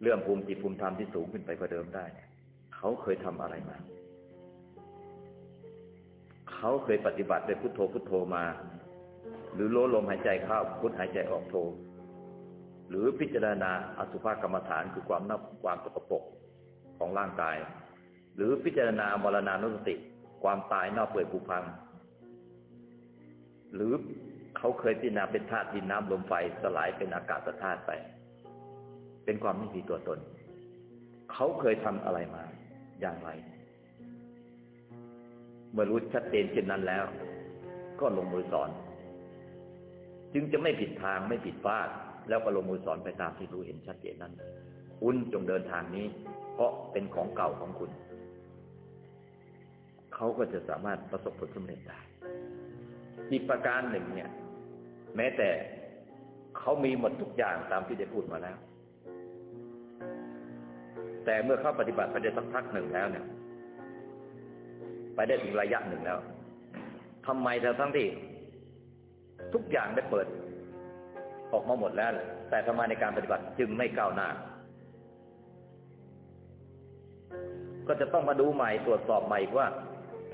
เลื่อนภูมิจิตภูมิธรรมที่สูงขึ้นไปกว่าเดิมได้เนี่ยเขาเคยทำอะไรมาเขาเคยปฏิบัติโดยพุทโธพุทโธมา หรือโลลมหายใจเข้าพุทหายใจออกโทหรือพิจารณาอสุภกรรมฐานคือความนับความสกปรกของร่างกาย หรือพิจารณามรณานุสติ ความตายนอกเปื่อยผุพัง หรือเขาเคยพิจารณาเป็นธาตุดินน้ำลมไฟสลายเป็นอากาศธาตุไป เป็นความไม่มีตัวตน เขาเคยทำอะไรมา อย่างไร เมื่อรู้ชัดเจนเช่นนั้นแล้ว ก็ลงมือสอน จึงจะไม่ผิดทางไม่ผิดพลาด แล้วก็ลงมือสอนไปตามที่รู้เห็นชัดเจนนั้นคุณจงเดินทางนี้ เพราะเป็นของเก่าของคุณ เขาก็จะสามารถประสบผลสำเร็จได้ อีกประการหนึ่งเนี่ย แม้แต่เขามีหมดทุกอย่างตามที่ได้พูดมาแล้ว แต่เมื่อเขาปฏิบัติไปได้สักพักหนึ่งแล้วเนี่ย ไปได้ถึงระยะหนึ่งแล้วทำไมแต่ทั้งที่ ทุกอย่างได้เปิด ออกมาหมดแล้ว แต่ทำไมในการปฏิบัติจึงไม่ก้าวหน้าก็จะต้องมาดูใหม่ตรวจสอบใหม่ว่า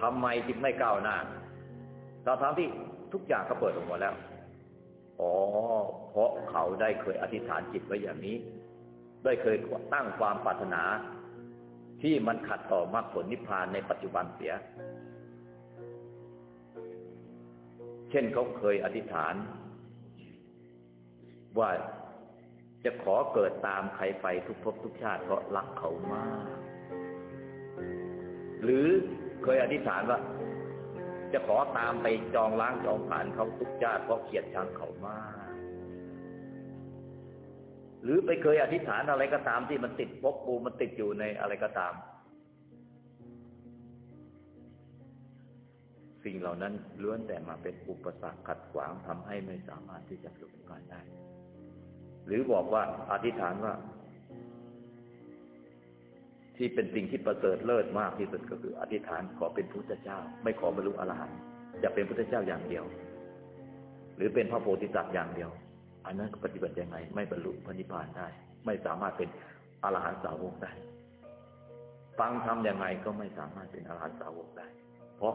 ทำไมจึงไม่ก้าวหน้าเราทั้งที่ทุกอย่างก็เปิดออกมาแล้ว อ๋อ เพราะเขาได้เคยอธิษฐานจิตไว้อย่างนี้ ได้เคยตั้งความปรารถนา ที่มันขัดต่อมรรคผลนิพพานในปัจจุบันเสีย เช่นเขาเคยอธิษฐาน ว่าจะขอเกิดตามใครไปทุกภพทุกชาติเพราะรักเขามาก หรือ เคยอธิษฐานว่า จะขอตามไปจองล้างจองผ่านเขาทุกชาติเพราะเกลียดชังเขามาก หรือไปเคยอธิษฐานอะไรก็ตามที่มันติดภพปูมันติดอยู่ในอะไรก็ตาม สิ่งเหล่านั้นล้วนแต่มาเป็นอุปสรรคขัดขวางทำให้ไม่สามารถที่จะปลุกการได้ หรือบอกว่าอธิษฐานว่า ที่เป็นสิ่งที่ประเสริฐเลิศมากที่สุดก็คืออธิษฐานขอเป็นพุทธเจ้า ไม่ขอบรรลุอรหันต์จะเป็นพุทธเจ้าอย่างเดียว หรือเป็นพระโพธิสัตว์อย่างเดียว อันนั้นปฏิบัติยังไง ไม่บรรลุพระนิพพานได้ ไม่สามารถเป็นอรหันต์สาวกได้ ฟังทำยังไงก็ไม่สามารถเป็นอรหันต์สาวกได้ เพราะ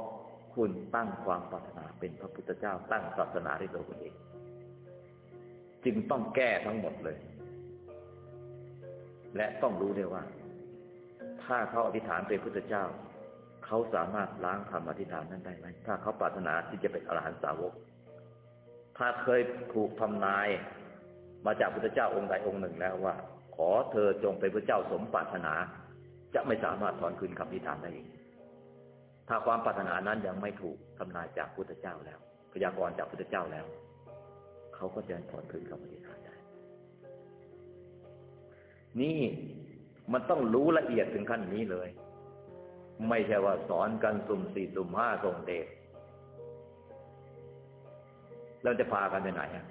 คุณตั้งความปรารถนาเป็นพระพุทธเจ้า ตั้งศาสนาในตัวคุณเองจึงต้องแก้ทั้งหมดเลย และต้องรู้ด้วยว่า ถ้าเขาอธิษฐานเป็นพุทธเจ้า เขาสามารถล้างคำอธิษฐานนั้นได้ไหม ถ้าเขาปรารถนาที่จะเป็นอรหันตสาวก ถ้าเคยถูกทำนายมาจากพุทธเจ้าองค์ใดองค์หนึ่งแล้วว่า ขอเธอจงเป็นพระเจ้าสมปรารถนา จะไม่สามารถถอนคืนคำอธิษฐานได้อีกถ้าความปรารถนานั้นยังไม่ถูกทำนายจากพุทธเจ้าแล้ว พยากรณ์จากพุทธเจ้าแล้ว เขาก็จะถอนคืนคำอธิษฐานได้ นี่ มันต้องรู้ละเอียดถึงขั้นนี้เลย ไม่ใช่ว่าสอนกันสุ่มสี่สุ่มห้าส่งเดชเราจะพากันไปไหนอะ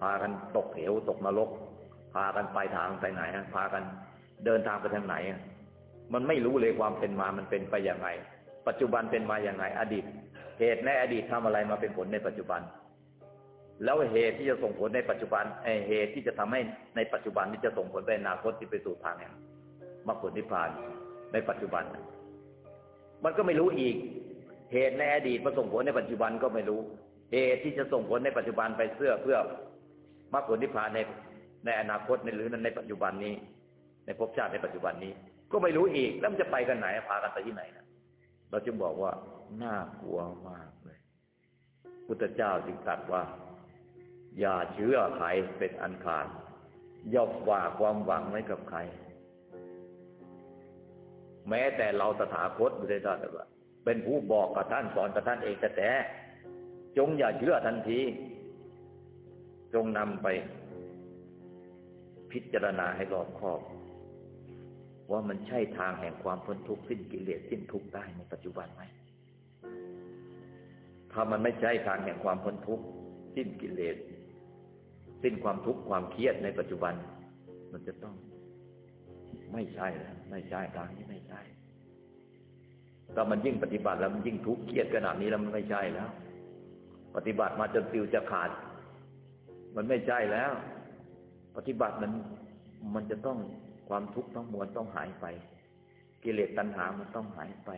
พากันตกเหวตกนรก พากันไปทางไปไหนอะพากันเดินทางไปทางไหนอะมันไม่รู้เลยความเป็นมามันเป็นไปอย่างไรปัจจุบันเป็นมาอย่างไรอดีตเหตุในอดีตทำอะไรมาเป็นผลในปัจจุบัน แล้วเหตุที่จะส่งผลในปัจจุบันเหตุที่จะทำให้ในปัจจุบันนี้จะส่งผลไปอนาคตที่ไปสู่ทางเนี่ยมรรคผลนิพพานในปัจจุบัน มันก็ไม่รู้อีก เหตุในอดีตมาส่งผลในปัจจุบันก็ไม่รู้ เหตุที่จะส่งผลในปัจจุบันไปเพื่อเพื่อมรรคผลนิพพานในในอนาคตในหรือในปัจจุบันนี้ ในภพชาติในปัจจุบันนี้ ก็ไม่รู้อีกแล้วมันจะไปกันไหนพากันไปที่ไหนนะเราจึงบอกว่าน่ากลัวมากเลยพุทธเจ้าจึงตรัสว่า อย่าเชื่อใครเป็นอันขาดย่อมว่าความหวังไว้กับใคร แม้แต่เราตถาคตบุตรเจ้าแต่ว่าเป็นผู้บอกกับท่านสอนกับท่านเองแต่แต่ จงอย่าเชื่อทันที จงนำไป พิจารณาให้รอบคอบ ว่ามันใช่ทางแห่งความพ้นทุกข์สิ้นกิเลสสิ้นทุกข์ได้ในปัจจุบันไหมถ้ามันไม่ใช่ทางแห่งความพ้นทุกข์สิ้นกิเลส สิ้นความทุกข์ความเครียดในปัจจุบัน มันจะต้อง ไม่ใช่แล้วไม่ใช่ทางนี้ไม่ใช่ถ้ามันยิ่งปฏิบัติแล้วมันยิ่งทุกข์เครียดขนาดนี้แล้วมันไม่ใช่แล้ว ปฏิบัติมาจนฟิวจะขาด มันไม่ใช่แล้ว ปฏิบัติมันมันจะต้องความทุกข์ทั้งมวลต้องหายไป กิเลสตัณหามันต้องหายไป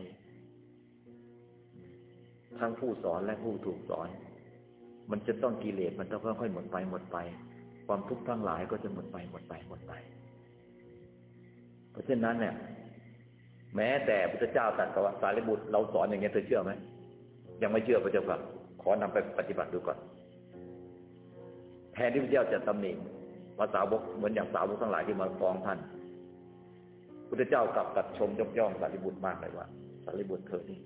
ทั้งผู้สอนและผู้ถูกสอน มันจะต้องกิเลสมันต้องค่อยๆหมดไปหมดไป ความทุกข์ทั้งหลายก็จะหมดไปหมดไปหมดไป เพราะฉะนั้นเนี่ย แม้แต่พระเจ้าตรัสกับสารีบุตรเราสอนอย่างเงี้ยเธอเชื่อไหมยังไม่เชื่อพระเจ้าค่ะขอนำไปปฏิบัติดูก่อนแทนที่พระเจ้าจะตำหนิภาษาวกเหมือนอย่างสาวกทั้งหลายที่มาฟ้องท่านพุทธเจ้ากลับตัดชมยกย่องสารีบุตรมากเลยว่าสารีบุตรเธอนี่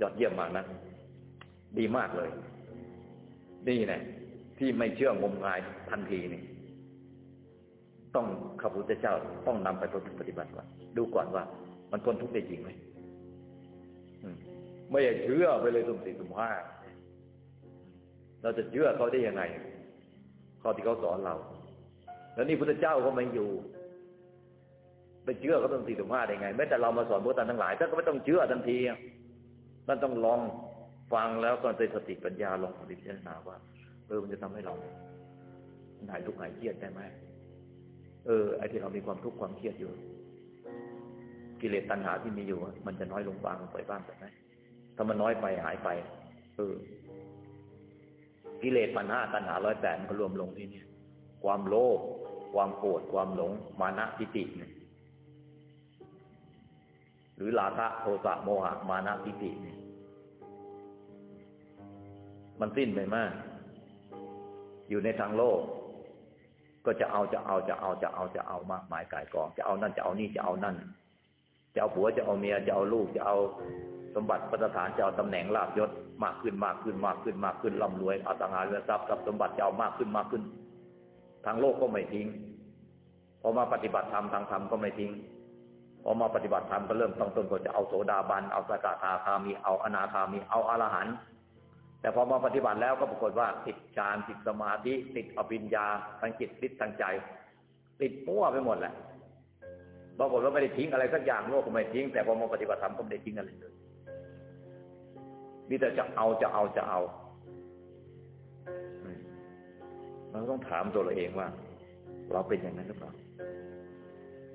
ยอดเยี่ยมมากนะดีมากเลย นี่แหละที่ไม่เชื่องมงายทันทีนี่ต้องข้าพุทธเจ้าต้องนำไปปฏิบัติก่อนดูก่อนว่า มันทนทุกข์ได้จริงไหมไม่อยากเชื่อไปเลยสุ่มสี่สุ่มห้าเราจะเชื่อเขาได้ยังไงข้อที่เขาสอนเรา แล้วนี่พุทธเจ้าก็ไม่อยู่ ไปเชื่อเขาสุ่มสี่สุ่มห้าได้ไงแม้แต่เรามาสอนพวกท่านทั้งหลายท่านก็ไม่ต้องเชื่อทันทีท่านต้องลอง ฟังแล้วก็ใช้สติปัญญาลองพิจารณาว่า เออมันจะทำให้เราหายทุกข์หายเครียดได้ไหมเออไอ้ที่เรามีความทุกข์ความเครียดอยู่ กิเลสตัณหาที่มีอยู่ มันจะน้อยลงบางลงไปบ้างแต่ไหมถ้ามันน้อยไปหายไป เออ กิเลสปัญหาตัณหาร้อยแปดมันก็รวมลงที่นี่ความโลภความโกรธความหลง มานะทิฏฐิเนี่ยหรือลาคะโทสะโมหะมานะทิฏฐิเนี่ย มันสิ้นไปมาก อยู่ในทางโลก ก็จะเอาจะเอาจะเอาจะเอาจะเอามากมายกายกอง จะเอานั่นจะเอานี่จะเอานั่น จะเอาผัวจะเอาเมียจะเอาลูกจะเอาสมบัติประสถานจะเอาตำแหน่งลาบยศมากขึ้นมากขึ้นมากขึ้นมากขึ้นร่ำรวยเอาตังหาเรือทรัพย์กับสมบัติจะเอามากขึ้นมากขึ้น ทางโลกก็ไม่ทิ้งพอมาปฏิบัติธรรมทางธรรมก็ไม่ทิ้งพอมาปฏิบัติธรรมก็เริ่มต้องต้นก็จะเอาโสดาบันเอาสกทาคามีเอาอนาคามีเอาอรหันต์ แต่พอมาปฏิบัติแล้วก็ปรากฏว่าติดฌานติดสมาธิติดอภิญญาทางจิตติดทางใจ ติดมั่วไปหมดแหละปรากฏว่าไม่ได้ทิ้งอะไรสักอย่างโลกก็ไม่ทิ้ง แต่พอมาปฏิบัติธรรมก็ไม่ได้ทิ้งอะไรเลยมีแต่จะเอาจะเอาจะเอาเราต้องถามตัวเราเองว่า เราเป็นอย่างนั้นหรือเปล่า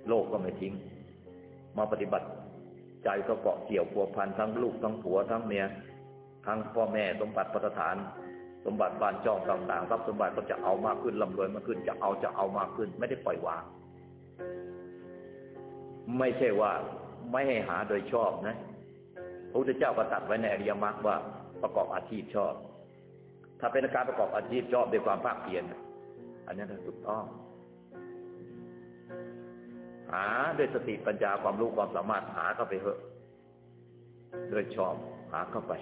โลกก็ไม่ทิ้ง มาปฏิบัติ ใจก็เกาะเกี่ยวพัวพันทั้งลูกทั้งผัวทั้งเมีย ทั้งพ่อแม่สมบัติประฐาน สมบัติบ้านจองต่างๆทรัพย์สมบัติก็จะเอามากขึ้นร่ำรวยมากขึ้นจะเอาจะเอามากขึ้น ไม่ได้ปล่อยวาง ไม่ใช่ว่าไม่ให้หาโดยชอบนะพระพุทธเจ้าก็ตัดไว้ในอริยมรรคว่าประกอบอาชีพชอบ ถ้าเป็นการประกอบอาชีพชอบด้วยความภาคเพียรอันนี้ถูกต้องหาด้วยสติปัญญาความรู้ความสามารถหาเข้าไปเถอะโดยชอบหาเข้าไป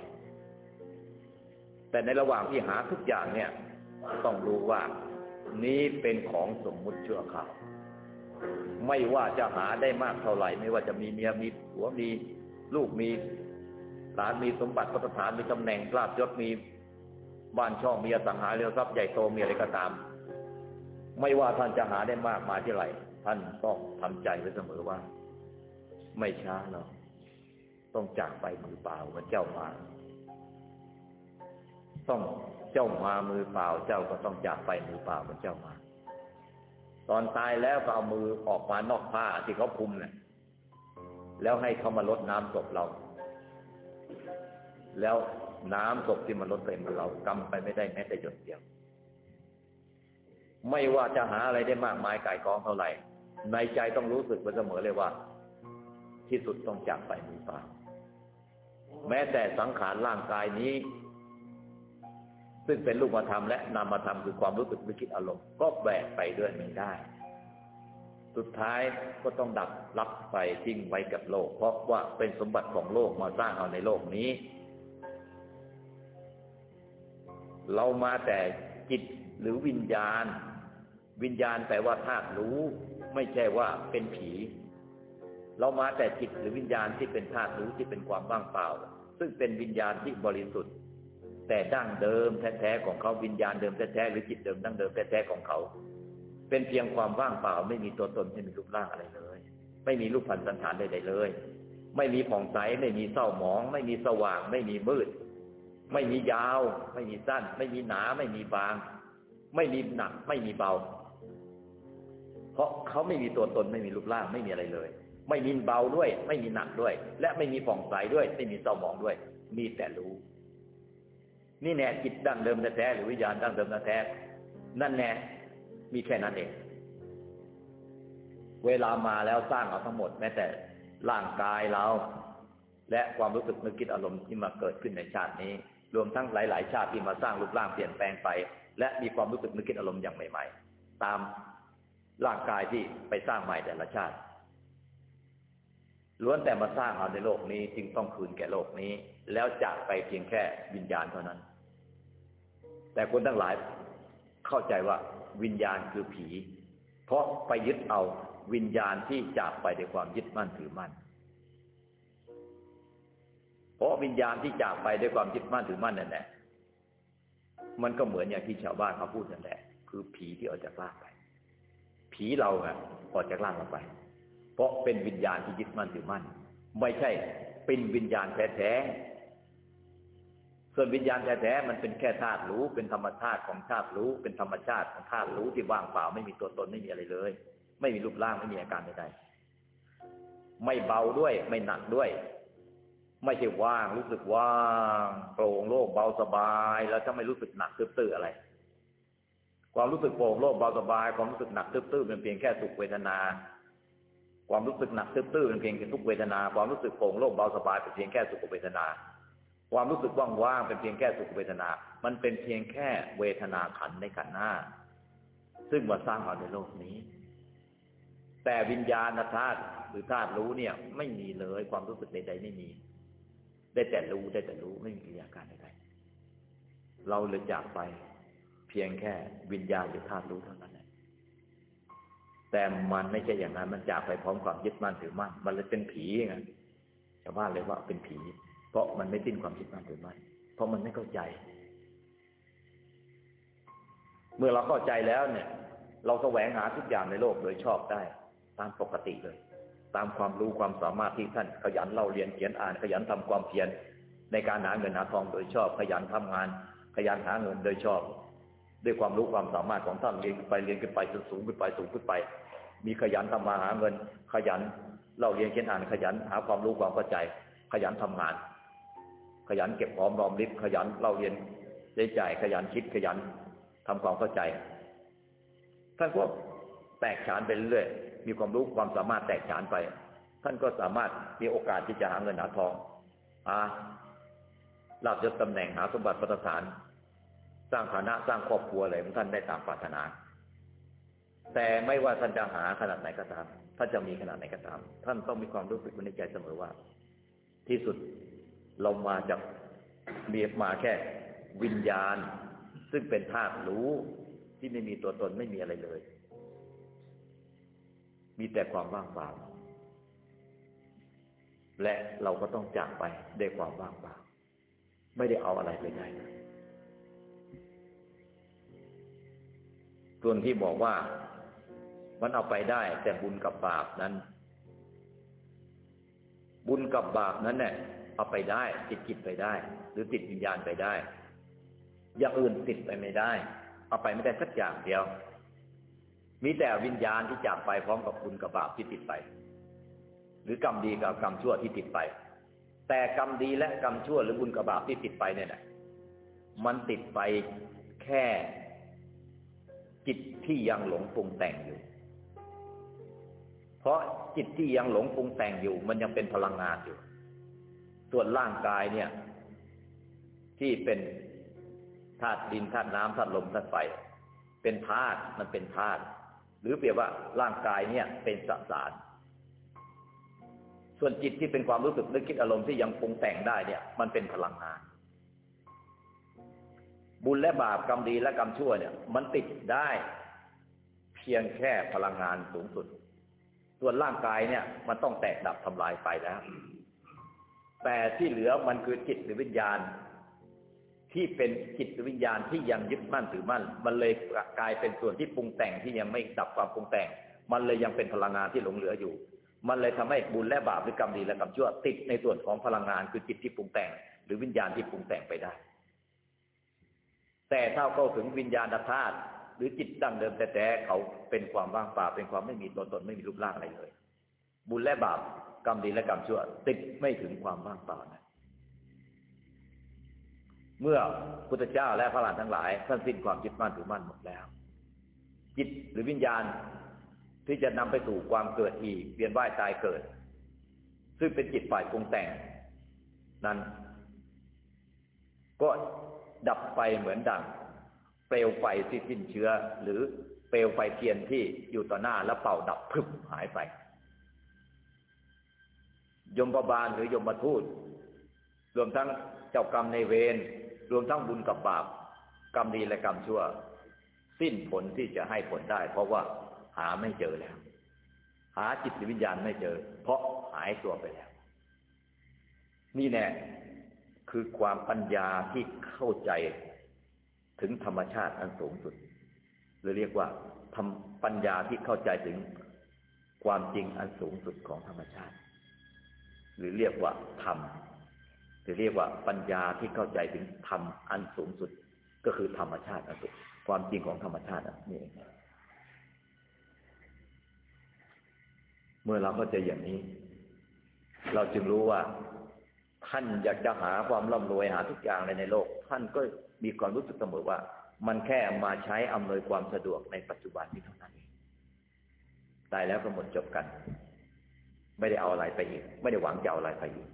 แต่ในระหว่างที่หาทุกอย่างเนี่ย ต้องรู้ว่านี้เป็นของสมมุติชั่วคราวไม่ว่าจะหาได้มากเท่าไหร่ ไม่ว่าจะมีเมียมีผัวมีลูกมีหลานมีสมบัติพัฒฐานมีตำแหน่งลาบยศมีบ้านช่องมีอสังหาริมทรัพย์ใหญ่โตมีอะไรก็ตาม ไม่ว่าท่านจะหาได้มากมาที่ไหนท่านต้องทำใจไว้เสมอว่า ไม่ช้าหรอกต้องจากไปมือเปล่าเหมือนเจ้ามา ต้องเจ้ามามือเปล่า เจ้าก็ต้องจากไปมือเปล่าเหมือนเจ้ามา ตอนตายแล้วก็เอามือออกมานอกผ้าที่เขาคุมเนี่ยแล้วให้เขามาลดน้ำศพเรา แล้วน้ำศพที่มันลดเต็มเรากำไปไม่ได้แม้แต่หยดเดียว ไม่ว่าจะหาอะไรได้มากมายกายกองเท่าไหร่ ในใจต้องรู้สึกไปเสมอเลยว่า ที่สุดต้องจากไปมือเปล่า แม้แต่สังขารร่างกายนี้ ซึ่งเป็นรูปธรรมและนามธรรมคือความรู้สึกนึกคิดอารมณ์ก็แบกไปด้วยไม่ได้ สุดท้ายก็ต้องดับรับไปทิ้งไว้กับโลก เพราะว่าเป็นสมบัติของโลกมาสร้างเอาในโลกนี้ เรามาแต่จิตหรือวิญญาณ วิญญาณแปลว่าธาตุรู้ ไม่ใช่ว่าเป็นผี เรามาแต่จิตหรือวิญญาณที่เป็นธาตุรู้ที่เป็นความว่างเปล่า ซึ่งเป็นวิญญาณที่บริสุทธิ์ แต่ดั้งเดิมแท้ๆของเขาวิญญาณเดิมแท้ๆหรือจิตเดิมดั้งเดิมแท้ๆของเขา เป็นเพียงความว่างเปล่า ไม่มีตัวตนไม่มีรูปร่างอะไรเลย ไม่มีรูปพันธ์สันฐานใดๆเลย ไม่มีผ่องใสไม่มีเศร้าหมอง ไม่มีสว่าง ไม่มีมืด ไม่มียาว ไม่มีสั้น ไม่มีหนา ไม่มีบาง ไม่มีหนัก ไม่มีเบา เพราะเขาไม่มีตัวตนไม่มีรูปร่างไม่มีอะไรเลย ไม่มีเบาด้วย ไม่มีหนักด้วย และไม่มีผ่องใสด้วย ไม่มีเศร้าหมองด้วย มีแต่รู้ นี่แน่จิตดั้งเดิมแท้หรือวิญญาณดั้งเดิมแท้นั่นแน่มีแค่นั้นเอง เวลามาแล้วสร้างเอาทั้งหมด แม้แต่ร่างกายเรา และความรู้สึกนึกคิดอารมณ์ที่มาเกิดขึ้นในชาตินี้ รวมทั้งหลาย ๆ ชาติที่มาสร้างรูปร่างเปลี่ยนแปลงไป และมีความรู้สึกนึกคิดอารมณ์อย่างใหม่ ๆ ตามร่างกายที่ไปสร้างใหม่แต่ละชาติล้วนแต่มาสร้างเอาในโลกนี้จึงต้องคืนแก่โลกนี้ แล้วจากไปเพียงแค่วิญญาณเท่านั้น แต่คนทั้งหลายเข้าใจว่าวิญญาณคือผี เพราะไปยึดเอาวิญญาณที่จากไปด้วยความยึดมั่นถือมั่น เพราะวิญญาณที่จากไปด้วยความยึดมั่นถือมั่นนั่นแหละมันก็เหมือนอย่างที่ชาวบ้านเขาพูดนั่นแหละ คือผีที่ออกจากร่างไป ผีเราอะออกจากร่างเราไป เพราะเป็นวิญญาณที่ยึดมั่นถือมั่น ไม่ใช่เป็นวิญญาณแท้ๆ ส่วนวิญญาณแท้ๆมันเป็นแค่ธาตุรู้ เป็นธรรมชาติของธาตุรู้ เป็นธรรมชาติของธาตุรู้ที่ว่างเปล่าไม่มีตัวตนไม่มีอะไรเลย ไม่มีรูปร่างไม่มีอาการใดๆไม่เบาด้วย ไม่หนักด้วย ไม่ใช่ว่างรู้สึกว่างโปร่งโล่งเบาสบาย แล้วถ้าไม่รู้สึกหนักตื้อๆอะไร ความรู้สึกโปร่งโล่งเบาสบาย ความรู้สึกหนักตื้อๆเป็นเพียงแค่สุขเวทนา ความรู้สึกหนักตื้อๆเป็นเพียงแค่ทุกเวทนา ความรู้สึกโปร่งโล่งเบาสบายเป็นเพียงแค่สุขเวทนา ความรู้สึกว่างๆเป็นเพียงแค่สุขเวทนา มันเป็นเพียงแค่เวทนาขันในขันหน้า ซึ่งมาสร้างเอาในโลกนี้ แต่วิญญาณธาตุหรือธาตุรู้เนี่ย ไม่มีเลยความรู้สึกใดๆไม่มี ได้แต่รู้ได้แต่รู้ไม่มีอาการใดๆเราเลยจากไปเพียงแค่วิญญาณหรือธาตุรู้เท่านั้นแต่มันไม่ใช่อย่างนั้นมันจากไปพร้อมความยึดมั่นถือมั่นมันเลยเป็นผีไงชาวบ้านเลยว่าเป็นผี เพราะมันไม่สิ้นความยึดมั่นถือมั่นเพราะมันไม่เข้าใจ เมื่อเราเข้าใจแล้วเนี่ย เราแสวงหาทุกอย่างในโลกโดยชอบได้ ตามปกติเลย ตามความรู้ความสามารถที่ท่านขยันเล่าเรียนเขียนอ่าน ขยันทำความเพียรในการหาเงินหาทองโดยชอบ ขยันทำงาน ขยันหาเงินโดยชอบ ด้วยความรู้ความสามารถของท่านเรียนขึ้นไปเรียนขึ้นไปจนสูงขึ้นไปสูงขึ้นไป มีขยันทำมาหาเงิน ขยันเล่าเรียนเขียนอ่านขยันหาความรู้ความเข้าใจ ขยันทำงาน ขยันเก็บหอมรอมริบขยันเล่าเรียนได้ใจขยันคิดขยันทำความเข้าใจ ท่านก็แตกฉานไปเรื่อยมีความรู้ความสามารถแตกฉานไป ท่านก็สามารถมีโอกาสที่จะหาเงินหาทองอาลาบยศตำแหน่งหาสมบัติประสานสร้างฐานะสร้างครอบครัวอะไรของท่านได้ตามปรารถนา แต่ไม่ว่าท่านจะหาขนาดไหนก็ตามท่านจะมีขนาดไหนก็ตาม ท่านต้องมีความรู้สึกในใจเสมอว่า ที่สุด เรามาจากมีมาแค่วิญญาณ ซึ่งเป็นธาตุรู้ที่ไม่มีตัวตนไม่มีอะไรเลย มีแต่ความว่างเปล่า และเราก็ต้องจากไปด้วยความว่างเปล่า ไม่ได้เอาอะไรไปได้ส่วนที่บอกว่ามันเอาไปได้ แต่บุญกับบาปนั้น บุญกับบาปนั้นเนี่ย เอาไปได้ ติดจิตไปได้ หรือติดวิญญาณไปได้ อย่างอื่นติดไปไม่ได้ เอาไปไม่ได้สักอย่างเดียว มีแต่วิญญาณที่จากไปพร้อมกับบุญกับบาปที่ติดไป หรือกรรมดีกับกรรมชั่วที่ติดไป แต่กรรมดีและกรรมชั่วหรือบุญกับบาปที่ติดไปเนี่ยนะมันติดไปแค่จิตที่ยังหลงปรุงแต่งอยู่ เพราะจิตที่ยังหลงปรุงแต่งอยู่ มันยังเป็นพลังงานอยู่ ส่วนร่างกายเนี่ย ที่เป็นธาตุดินธาตุน้ำธาตุลมธาตุไฟเป็นธาตุมันเป็นธาตุหรือเปรียบว่าร่างกายเนี่ยเป็นสสาร ส่วนจิตที่เป็นความรู้สึกนึกคิดอารมณ์ที่ยังปรุงแต่งได้เนี่ย มันเป็นพลังงาน บุญและบาปกรรมดีและกรรมชั่วเนี่ย มันติดได้เพียงแค่พลังงานสูงสุด ส่วนร่างกายเนี่ย มันต้องแตกดับทำลายไปแล้ว แต่ที่เหลือมันคือจิตหรือวิญญาณ ที่เป็นจิตหรือวิญญาณที่ยังยึดมั่นถือมั่น มันเลยกลายเป็นส่วนที่ปรุงแต่งที่ยังไม่ดับความปรุงแต่ง มันเลยยังเป็นพลังงานที่หลงเหลืออยู่ มันเลยทำให้บุญและบาปหรือกรรมดีและกรรมชั่วติดในส่วนของพลังงานคือจิตที่ปรุงแต่ง หรือวิญญาณที่ปรุงแต่งไปได้ แต่ถ้าเข้าถึงวิญญาณธาตุหรือจิตดั้งเดิมแต่แต่เขาเป็นความว่างเปล่าเป็นความไม่มีตัวตนไม่มีรูปร่างอะไรเลย บุญและบาป กรรมดีและกรรมชั่ว ติดไม่ถึงความว่างเปล่านะเมื่อพุทธเจ้าและพระหลานทั้งหลายท่านสิ้นความยึดมั่นถือมั่นหมดแล้ว จิตหรือวิญญาณที่จะนำไปสู่ความเกิดอีกเวียนว่ายตายเกิด ซึ่งเป็นจิตฝ่ายปรุงแต่ง นั้น ก็ดับไปเหมือนดังเปลวไฟที่สิ้นเชื้อ หรือเปลวไฟเทียนที่อยู่ต่อหน้าแล้วเป่าดับพึบหายไป ยมบาลหรือยมมาทูตรวมทั้งเจ้ากรรมในเวรรวมทั้งบุญกับบาปกรรมดีและกรรมชั่ว สิ้นผลที่จะให้ผลได้ เพราะว่าหาไม่เจอแล้ว หาจิตวิญญาณไม่เจอ เพราะหายตัวไปแล้ว นี่แน่คือความปัญญาที่เข้าใจถึงธรรมชาติอันสูงสุด หรือเรียกว่าทำปัญญาที่เข้าใจถึงความจริงอันสูงสุดของธรรมชาติ หรือเรียกว่าธรรมหรือเรียกว่าปัญญาที่เข้าใจถึงธรรมอันสูงสุดก็คือธรรมชาติอันสุดความจริงของธรรมชาตินี่เองเมื่อเราเข้าใจอย่างนี้ เราจึงรู้ว่า ท่านอยากจะหาความร่ำรวยหาทุกอย่างในในโลก ท่านก็มีความรู้สึกเสมอว่า มันแค่มาใช้อำนวยความสะดวกในปัจจุบันนี้เท่านั้นตายแล้วก็หมดจบกัน ไม่ได้เอาอะไรไปอีก ไม่ได้หวังจะเอาอะไรไปอีก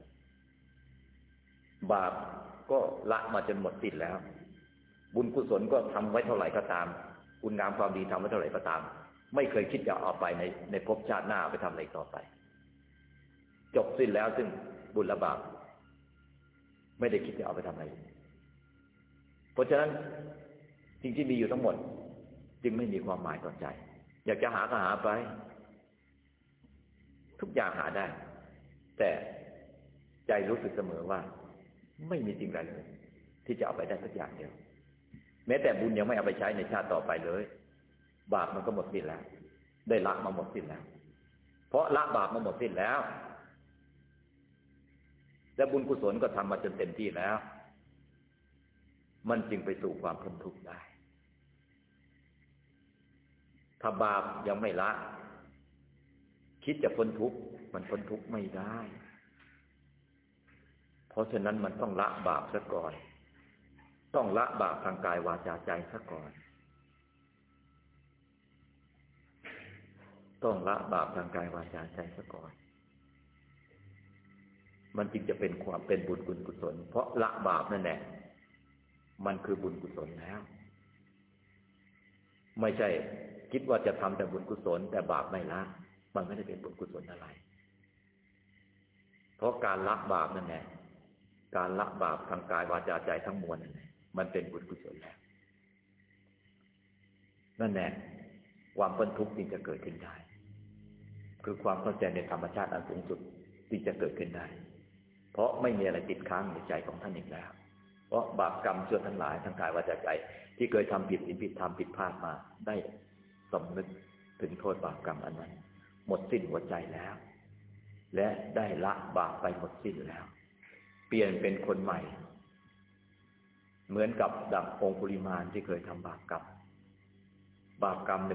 บาปก็ละมาจนหมดสิ้นแล้ว บุญกุศลก็ทำไว้เท่าไหร่ก็ตาม คุณงามความดีทำไว้เท่าไหร่ก็ตาม ไม่เคยคิดจะเอาไปในในภพชาติหน้าไปทำอะไรต่อไป จบสิ้นแล้วซึ่งบุญและบาปไม่ได้คิดจะเอาไปทำอะไร เพราะฉะนั้นสิ่งที่มีอยู่ทั้งหมด จึงไม่มีความหมายต่อใจ อยากจะหาก็หาไป ทุกอย่างหาได้ แต่ใจรู้สึกเสมอว่า ไม่มีสิ่งใดเลย ที่จะเอาไปได้สักอย่างเดียว แม้แต่บุญยังไม่เอาไปใช้ในชาติต่อไปเลย บาปมันก็หมดสิ้นแล้ว ได้ละมาหมดสิ้นแล้ว เพราะละบาปมาหมดสิ้นแล้วและบุญกุศลก็ทำมาจนเต็มที่แล้ว มันจึงไปสู่ความพ้นทุกข์ได้ถ้าบาปยังไม่ละ คิดจะพ้นทุกข์มันพ้นทุกข์ไม่ได้ เพราะฉะนั้นมันต้องละบาปซะก่อน ต้องละบาปทางกายวาจาใจซะก่อน ต้องละบาปทางกายวาจาใจซะก่อน มันจึงจะเป็นความเป็นบุญกุกุศล เพราะละบาปนั่นแหละมันคือบุญกุศลแล้ว ไม่ใช่คิดว่าจะทำแต่บุญกุศลแต่บาปไม่ละ มันไม่ได้เป็นบุญกุศลอะไร เพราะการละบาปนั่นแหละการละบาปทางกายวาจาใจทั้งมวลนั่นแหละมันเป็นบุญกุศลแล้ว นั่นแหละความพ้นทุกข์จึงจะเกิดขึ้นได้ คือความเข้าใจในธรรมชาติอันสูงสุดจึงจะเกิดขึ้นได้ เพราะไม่มีอะไรติดค้างในใจของท่านอีกแล้ว เพราะบาปกรรมชั่วทั้งหลายทางกายวาจาใจ ที่เคยทำผิดผิดผิดทำผิดพลาดมาได้สำนึกถึงโทษบาปกรรมอันนั้น หมดสิ้นหัวใจแล้ว และได้ละบาปไปหมดสิ้นแล้ว เปลี่ยนเป็นคนใหม่ เหมือนกับดังองคุลิมานที่เคยทำบาปกรรมบาปกรรมใน